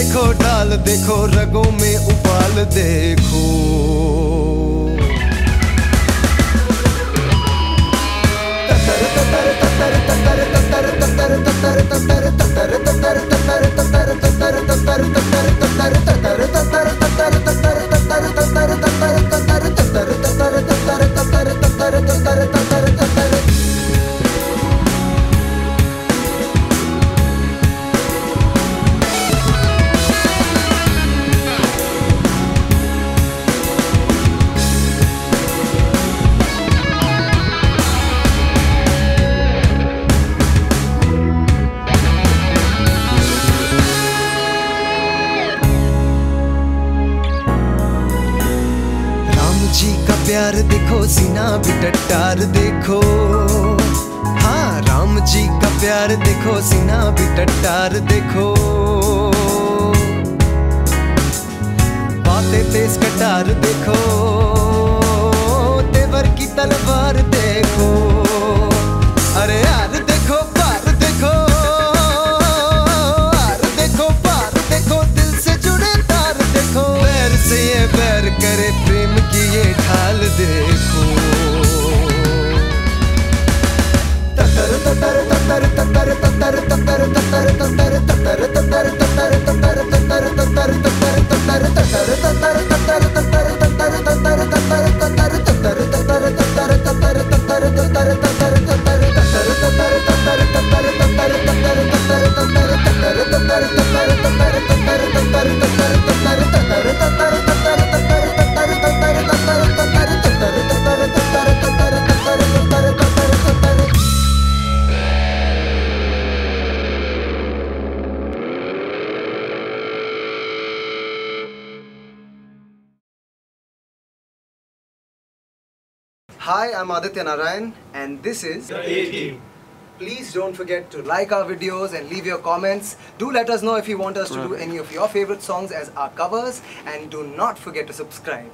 देखो डाल देखो रगों में उबाल। प्यार देखो, सीना भी टट्टार देखो। हाँ राम जी का प्यार देखो, सीना भी टट्टार देखो। बातें तेज कटार देखो, तेवर की तलवार देखो। da da da da da Hi, I'm Aditya Narayan, and this is The HD. Please don't forget to like our videos and leave your comments. Do let us know if you want us to do any of your favorite songs as our covers, and do not forget to subscribe.